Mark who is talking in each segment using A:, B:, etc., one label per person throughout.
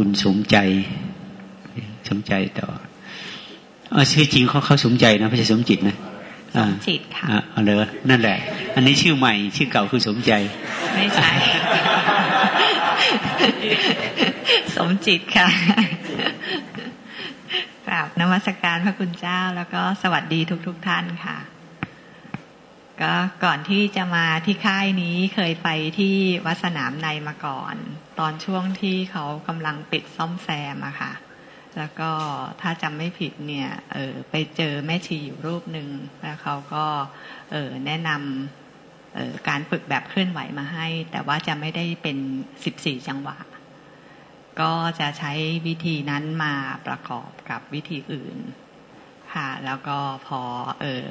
A: คุณสมใจ สมใจต่ออชื่อจริงเขาเขาสมใจนะไม่ใช่สมจิตนะ
B: สมจิตค่ะ
A: อ๋อเลยนั่นแหละ อันนี้ชื่อใหม่ ชื่อเก่าคือสมใจ
B: ไม่ใช่ สมจิตค่ะกราบนมัสการพระคุณเจ้า แล้วก็สวัสดีทุกทุกท่านค่ะ ก็ก่อนที่จะมาที่ค่ายนี้เคยไปที่วัดสนามในมาก่อน ตอนช่วงที่เขากำลังปิดซ่อมแซมอะค่ะ แล้วก็ถ้าจำไม่ผิดเนี่ยเออไปเจอแม่ชีอยู่รูปหนึ่งแล้วเขาก็เออแนะนำเออการฝึกแบบเคลื่อนไหวมาให้ แต่ว่าจะไม่ได้เป็นสิบสี่จังหวะ ก็จะใช้วิธีนั้นมาประกอบกับวิธีอื่น ค่ะ แล้วก็พอเออ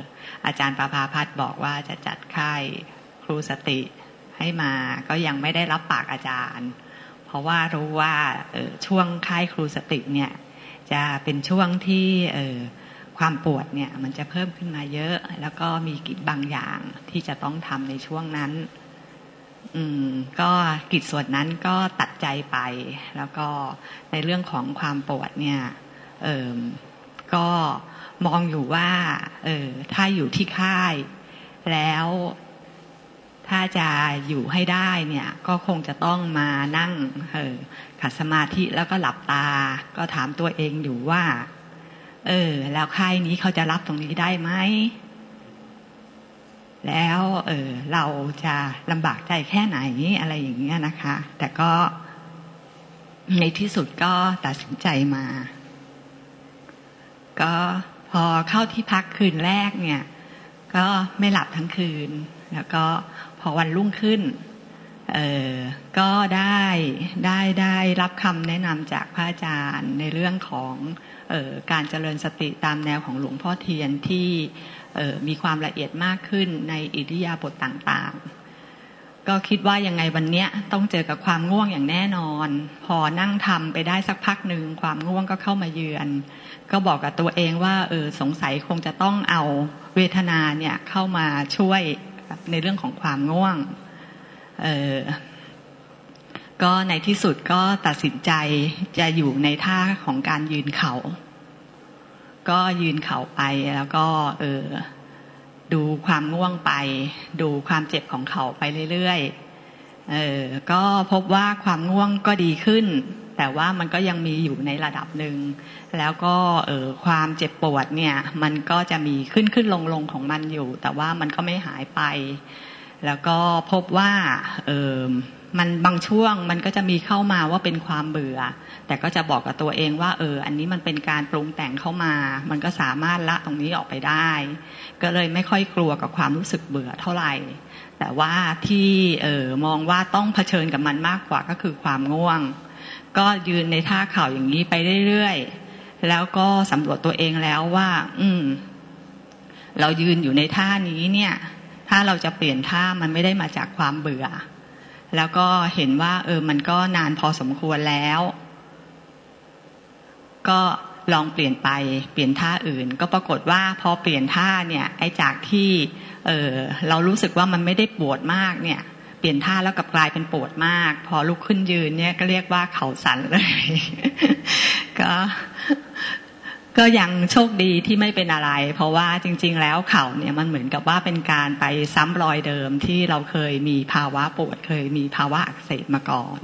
B: อาจารย์ประภาพัฒบอกว่าจะจัดค่ายครูสติให้มาก็ยังไม่ได้รับปากอาจารย์ เพราะว่ารู้ว่าเออช่วงค่ายครูสติเนี่ย จะเป็นช่วงที่เออความปวดเนี่ยมันจะเพิ่มขึ้นมาเยอะ แล้วก็มีกิจบางอย่างที่จะต้องทำในช่วงนั้น อืม ก็กิจส่วนนั้นก็ตัดใจไป แล้วก็ในเรื่องของความปวดเนี่ย เออก็ มองอยู่ว่า เออ ถ้าอยู่ที่ค่าย แล้วถ้าจะอยู่ให้ได้เนี่ย ก็คงจะต้องมานั่ง เออขัดสมาธิแล้วก็หลับตา ก็ถามตัวเองอยู่ว่า เออ แล้วค่ายนี้เขาจะรับตรงนี้ได้ไหมแล้ว เออเราจะลำบากใจแค่ไหนอะไรอย่างเงี้ยนะคะ แต่ก็ในที่สุดก็ตัดสินใจมา ก็ พอเข้าที่พักคืนแรกเนี่ย ก็ไม่หลับทั้งคืน แล้วก็พอวันรุ่งขึ้น เออก็ได้ได้ได้รับคำแนะนำจากพระอาจารย์ในเรื่องของออการเจริญสติตามแนวของหลวงพ่อเทียนที่มีความละเอียดมากขึ้นในอิริยาบถต่างๆ ก็คิดว่ายังไงวันเนี้ยต้องเจอกับความง่วงอย่างแน่นอน พอนั่งทำไปได้สักพักหนึ่งความง่วงก็เข้ามาเยือน ก็บอกกับตัวเองว่าเออสงสัยคงจะต้องเอาเวทนาเนี่ยเข้ามาช่วยในเรื่องของความง่วงเออก็ในที่สุดก็ตัดสินใจจะอยู่ในท่าของการยืนเขาก็ยืนเข่าไปแล้วก็ เออ ดูความง่วงไป ดูความเจ็บของเขาไปเรื่อยๆเออก็พบว่าความง่วงก็ดีขึ้น แต่ว่ามันก็ยังมีอยู่ในระดับหนึ่งแล้วก็เออความเจ็บปวดเนี่ย มันก็จะมีขึ้นขึ้นลงลงของมันอยู่ แต่ว่ามันก็ไม่หายไป แล้วก็พบว่าเออ มันบางช่วงมันก็จะมีเข้ามาว่าเป็นความเบื่อ แต่ก็จะบอกกับตัวเองว่า เออ อันนี้มันเป็นการปรุงแต่งเข้ามา มันก็สามารถละตรงนี้ออกไปได้ ก็เลยไม่ค่อยกลัวกับความรู้สึกเบื่อเท่าไหร่ แต่ว่าที่เออมองว่าต้องเผชิญกับมันมากกว่าก็คือความง่วง ก็ยืนในท่าเข่าอย่างนี้ไปเรื่อยๆแล้วก็สำรวจตัวเองแล้วว่า อืม เรายืนอยู่ในท่านี้เนี่ย ถ้าเราจะเปลี่ยนท่ามันไม่ได้มาจากความเบื่อ แล้วก็เห็นว่า เออมันก็นานพอสมควรแล้ว ก็ลองเปลี่ยนไปเปลี่ยนท่าอื่น ก็ปรากฏว่าพอเปลี่ยนท่าเนี่ย ไอ้จากที่เออเรารู้สึกว่ามันไม่ได้ปวดมากเนี่ย เปลี่ยนท่าแล้วกับกลายเป็นปวดมาก พอลุกขึ้นยืนเนี่ยก็เรียกว่าเข่าสั่นเลย ก็ ก็ยังโชคดีที่ไม่เป็นอะไร เพราะว่าจริง ๆ แล้วเข่าเนี่ยมันเหมือนกับว่าเป็นการไปซ้ำรอยเดิมที่เราเคยมีภาวะปวดเคยมีภาวะอักเสบมาก่อน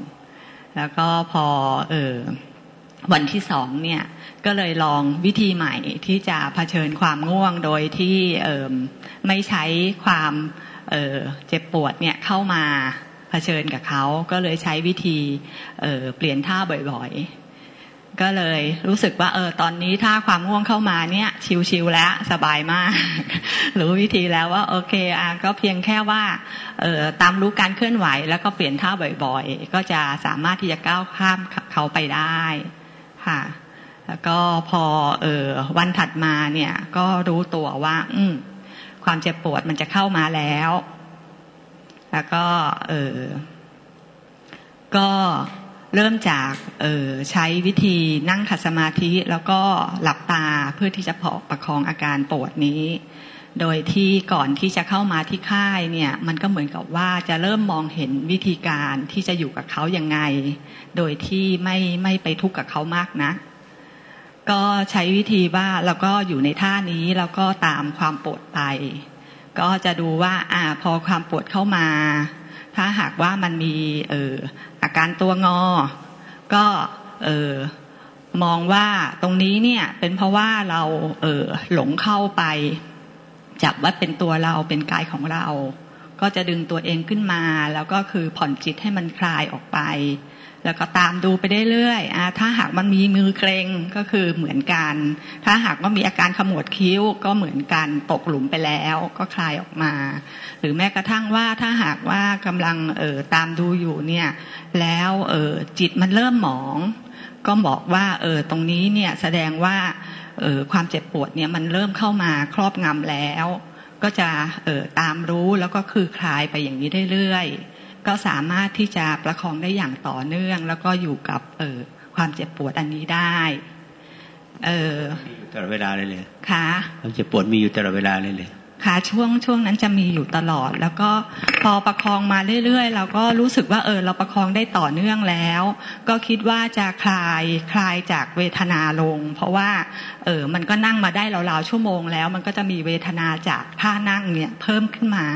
B: แล้วก็พอเออวันที่สองเนี่ย ก็เลยลองวิธีใหม่ที่จะะเผชิญความง่วงโดยที่เออไม่ใช้ความเออเจ็บปวดเนี่ยเข้ามาเผชิญกับเขาก็เลยใช้วิธีเเปลี่ยนท่าบ่อยๆ ก็เลยรู้สึกว่าเออตอนนี้ถ้าความง่วงเข้ามาเนี่ย ชิวๆแล้วสบายมาก รู้วิธีแล้วว่า โอเคอะก็เพียงแค่ว่าเออตามรู้การเคลื่อนไหว แล้วก็เปลี่ยนท่าบ่อยๆ ก็จะสามารถที่จะก้าวข้ามเขาไปได้ค่ะ แล้วก็พอเออวันถัดมาเนี่ย ก็รู้ตัวว่า อืมความเจ็บปวดมันจะเข้ามาแล้ว แล้วก็ เออก็ เริ่มจากเออใช้วิธีนั่งขัดสมาธิแล้วก็หลับตาเพื่อที่จะพอประคองอาการปวดนี้ โดยที่ก่อนที่จะเข้ามาที่ค่ายเนี่ย มันก็เหมือนกับว่าจะเริ่มมองเห็นวิธีการที่จะอยู่กับเขายังไง โดยที่ไม่ไม่ไปทุกข์กับเขามากนะก็ใช้วิธีว่าเราก็อยู่ในท่านี้แล้วก็ตามความปวดไป ก็จะดูว่าอ่าพอความปวดเข้ามา ถ้าหากว่ามันมีเออ การตัวงอ ก็เออมองว่าตรงนี้เนี่ยเป็นเพราะว่าเราเออหลงเข้าไปจับว่าเป็นตัวเราเป็นกายของเรา ก็จะดึงตัวเองขึ้นมา แล้วก็คือผ่อนจิตให้มันคลายออกไป แล้วก็ตามดูไปเรื่อยๆถ้าหากมันมีมือเกรงก็คือเหมือนกัน ถ้าหากว่ามีอาการขมวดคิ้วก็เหมือนกันตกหลุมไปแล้วก็คลายออกมา หรือแม้กระทั่งว่าถ้าหากว่ากำลังเออตามดูอยู่เนี่ย แล้วเออจิตมันเริ่มหมอง ก็บอกว่าเออตรงนี้เนี่ยแสดงว่าเออความเจ็บปวดเนี่ยมันเริ่มเข้ามาครอบงำแล้ว ก็จะเออตามรู้แล้วก็คือคลายไปอย่างนี้เรื่อยๆก็สามารถที่จะประคองได้อย่างต่อเนื่อง แล้วก็อยู่กับเออความเจ็บปวดอันนี้ได้ เออ
A: ตลอดเวลาเลยเลย
B: ค่ะ
A: ความเจ็บปวดมีอยู่ตลอดเวลาเลยเลย
B: ค่ะช่วงช่วงนั้นจะมีอยู่ตลอด แล้วก็พอประคองมาเรื่อยๆ เราก็รู้สึกว่าเออ เราประคองได้ต่อเนื่องแล้ว ก็คิดว่าจะคลายคลายจากเวทนาลง เพราะว่าเออมันก็นั่งมาได้ราวๆชั่วโมงแล้ว มันก็จะมีเวทนาจากท่านั่งเนี่ยเพิ่มขึ้นมา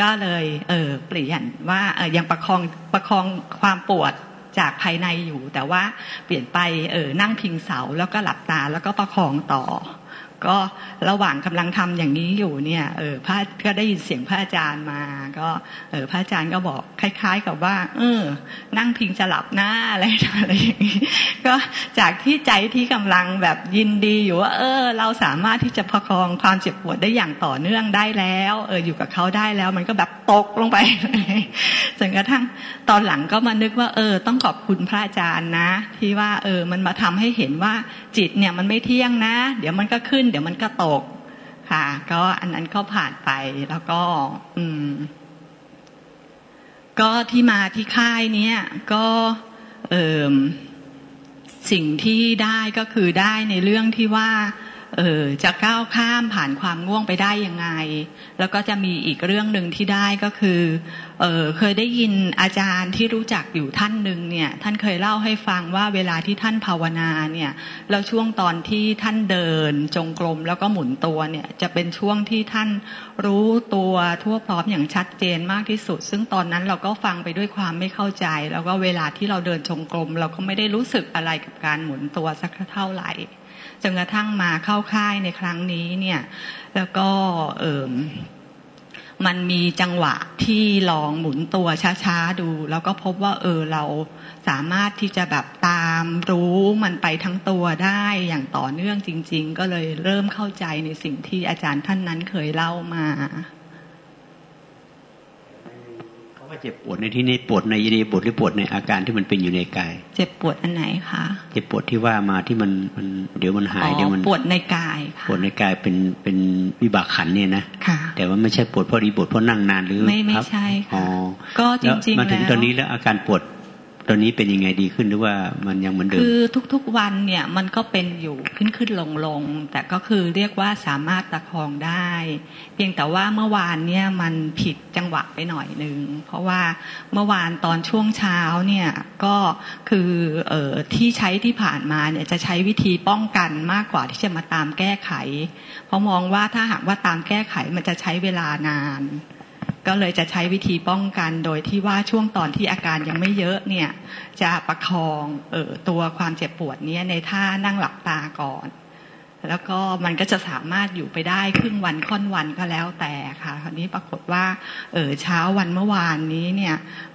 B: ก็เลยเออเปลี่ยนว่าเออยังประคองประคองความปวดจากภายในอยู่ แต่ว่าเปลี่ยนไปเออนั่งพิงเสาแล้วก็หลับตาแล้วก็ประคองต่อ ก็ระหว่างกำลังทำอย่างนี้อยู่เนี่ยเออพระก็ได้ยินเสียงพระอาจารย์มา ก็เออพระอาจารย์ก็บอกคล้าย ๆ กับว่า เออ นั่งพิงจะหลับหน้าอะไรอะไรอย่างนี้ก็จากที่ใจที่กำลังแบบยินดีอยู่ว่าเออ เราสามารถที่จะประคองความเจ็บปวดได้อย่างต่อเนื่องได้แล้ว เอออยู่กับเขาได้แล้ว มันก็แบบตกลงไปจนกระทั่งตอนหลังก็มานึกว่า เออ ต้องขอบคุณพระอาจารย์นะ ที่ว่า เออ มันมาทำให้เห็นว่าจิตเนี่ยมันไม่เที่ยงนะ เดี๋ยวมันก็ขึ้นเดี๋ยวมันก็ตก ค่ะ ก็อันนั้นก็ผ่านไปแล้วก็ อืม ก็ที่มาที่ค่ายเนี้ยก็เออสิ่งที่ได้ก็คือได้ในเรื่องที่ว่า เออจะก้าวข้ามผ่านความง่วงไปได้ยังไง แล้วก็จะมีอีกเรื่องหนึ่งที่ได้ก็คือเออเคยได้ยินอาจารย์ที่รู้จักอยู่ท่านหนึ่งเนี่ย ท่านเคยเล่าให้ฟังว่าเวลาที่ท่านภาวนาเนี่ยแล้วช่วงตอนที่ท่านเดินจงกรมแล้วก็หมุนตัวเนี่ยจะเป็นช่วงที่ท่านรู้ตัวทั่วพร้อมอย่างชัดเจนมากที่สุด ซึ่งตอนนั้นเราก็ฟังไปด้วยความไม่เข้าใจ แล้วก็เวลาที่เราเดินจงกรมเราก็ไม่ได้รู้สึกอะไรกับการหมุนตัวสักเท่าไหร่ จนกระทั่งมาเข้าค่ายในครั้งนี้เนี่ย แล้วก็เออมันมีจังหวะที่ลองหมุนตัวช้าๆดู แล้วก็พบว่า เออเราสามารถที่จะแบบตามรู้มันไปทั้งตัวได้อย่างต่อเนื่องจริง ๆ ก็เลยเริ่มเข้าใจในสิ่งที่อาจารย์ท่านนั้นเคยเล่ามา
A: ว่าเจ็บปวดในที่นี้ปวดในยินดีปวดหรือปวดในอาการที่มันเป็นอยู่ในกาย
B: เจ็บปวดอันไหนคะ
A: เจ็บปวดที่ว่ามาที่มันมันเดี๋ยวมันหายเดี๋ยวมัน
B: ปวดในกายค่ะ
A: ปวดในกายเป็นเป็นวิบากขันเนี่ยนะ
B: ค่ะ
A: แต่ว่าไม่ใช่ปวดเพราะดีปวดเพราะนั่งนานหรือ
B: ไม่ไม่ใช่ค่ะก็จริงๆแล้วมา
A: ถึงตอนนี้แล้วอาการปวด ตอนนี้เป็นยังไงดีขึ้นหรือว่ามันยังเหมือนเดิม
B: คือทุกๆวันเนี่ยมันก็เป็นอยู่ขึ้นขึ้นลงลงแต่ก็คือเรียกว่าสามารถตะคองได้ เพียงแต่ว่าเมื่อวานเนี่ยมันผิดจังหวะไปหน่อยนึงเพราะว่าเมื่อวานตอนช่วงเช้าเนี่ยก็คือเอ่อที่ใช้ที่ผ่านมาเนี่ยจะใช้วิธีป้องกันมากกว่าที่จะมาตามแก้ไข เพราะมองว่าถ้าหากว่าตามแก้ไขมันจะใช้เวลานาน ก็เลยจะใช้วิธีป้องกันโดยที่ว่าช่วงตอนที่อาการยังไม่เยอะเนี่ย จะประคองเออตัวความเจ็บปวดนี้ในท่านั่งหลับตาก่อน แล้วก็มันก็จะสามารถอยู่ไปได้ครึ่งวันค่อนวันก็แล้วแต่ค่ะคราวนี้ปรากฏว่า เออเช้าวันเมื่อวานนี้เนี่ย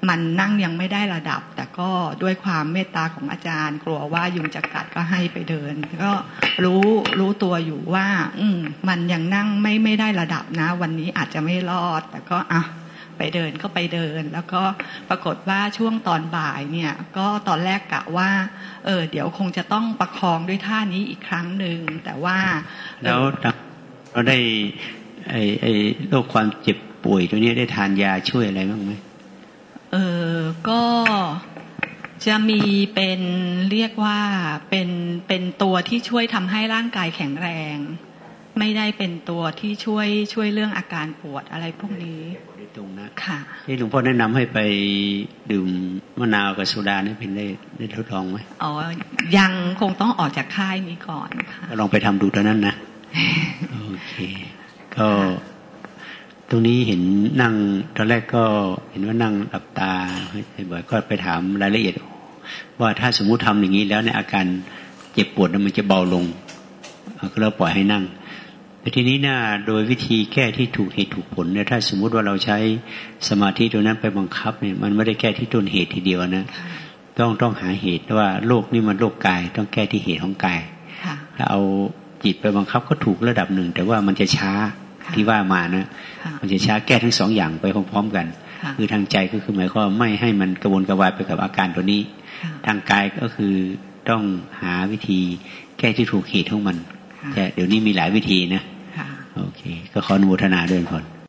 B: มันนั่งยังไม่ได้ระดับ แต่ก็ด้วยความเมตตาของอาจารย์ กลัวว่ายุงจะกัดก็ให้ไปเดิน ก็รู้รู้ตัวอยู่ว่า อืมมันยังนั่งไม่ไม่ได้ระดับนะ วันนี้อาจจะไม่รอด แต่ก็อะ ไปเดินก็ไปเดิน แล้วก็ปรากฏว่าช่วงตอนบ่ายเนี่ย ก็ตอนแรกกะว่า เออเดี๋ยวคงจะต้องประคองด้วยท่านี้อีกครั้งหนึ่งแต่ว่า
A: แล้วเราได้ไอไอโรคความเจ็บป่วยตัวนี้ได้ทานยาช่วยอะไรบ้างไหม
B: เออก็จะมีเป็นเรียกว่าเป็นเป็นตัวที่ช่วยทำให้ร่างกายแข็งแรง ไม่ได้เป็นตัวที่ช่วยช่วยเรื่องอาการปวดอะไรพวกนี้
A: ตรงนะ
B: ค่ะ
A: ที่หลวงพ่อแนะนำให้ไปดื่มมะนาวกับโซดานี่เป็นได้ได้ทดลองไหม
B: อ๋อยังคงต้องออกจากค่ายนี้ก่อนค่ะ
A: ก็ลองไปทำดูตอนนั้นนะโอเค ก็ตรงนี้เห็นนั่งตอนแรกก็เห็นว่านั่งหลับตาบ่อยๆก็ไปถามรายละเอียด ว่าถ้าสมมุติทำอย่างนี้แล้วในยอาการเจ็บปวดนั้นมันจะเบาลงเอาก็เราปล่อยให้นั่งแต่ ทีนี้นะโดยวิธีแก้ที่ถูกเหตุถูกผลเนี่ยถ้าสมมุติว่าเราใช้สมาธิตัวนั้นไปบังคับเนี่ยมันไม่ได้แก้ที่ต้นเหตุทีเดียวนะ
B: ค่ะ
A: ต้องต้องหาเหตุว่าโรคนี่มันโรคกาย ต้องแก้ที่เหตุของกาย
B: ค่ะ
A: ถ้าเอาจิตไปบังคับก็ถูกระดับหนึ่ง แต่ว่ามันจะช้า
B: ค่ะ
A: ที่ว่ามานะ
B: ค่ะ
A: มันจะช้าแก้ทั้งสองอย่างไปพร้อมๆกัน
B: ค่ะ
A: คือทางใจก็คือหมายความว่าไม่ให้มันกระวนกระวายไปกับอาการตัวนี้
B: ค่ะ
A: ทางกายก็คือต้องหาวิธีแก้ที่ถูกเหตุของมัน
B: ค่ะ
A: แต่เดี๋ยวนี้มีหลายวิธีนะ
B: ค่ะ
A: โอเค ก็ขออนุโมทนาด้วยก่อน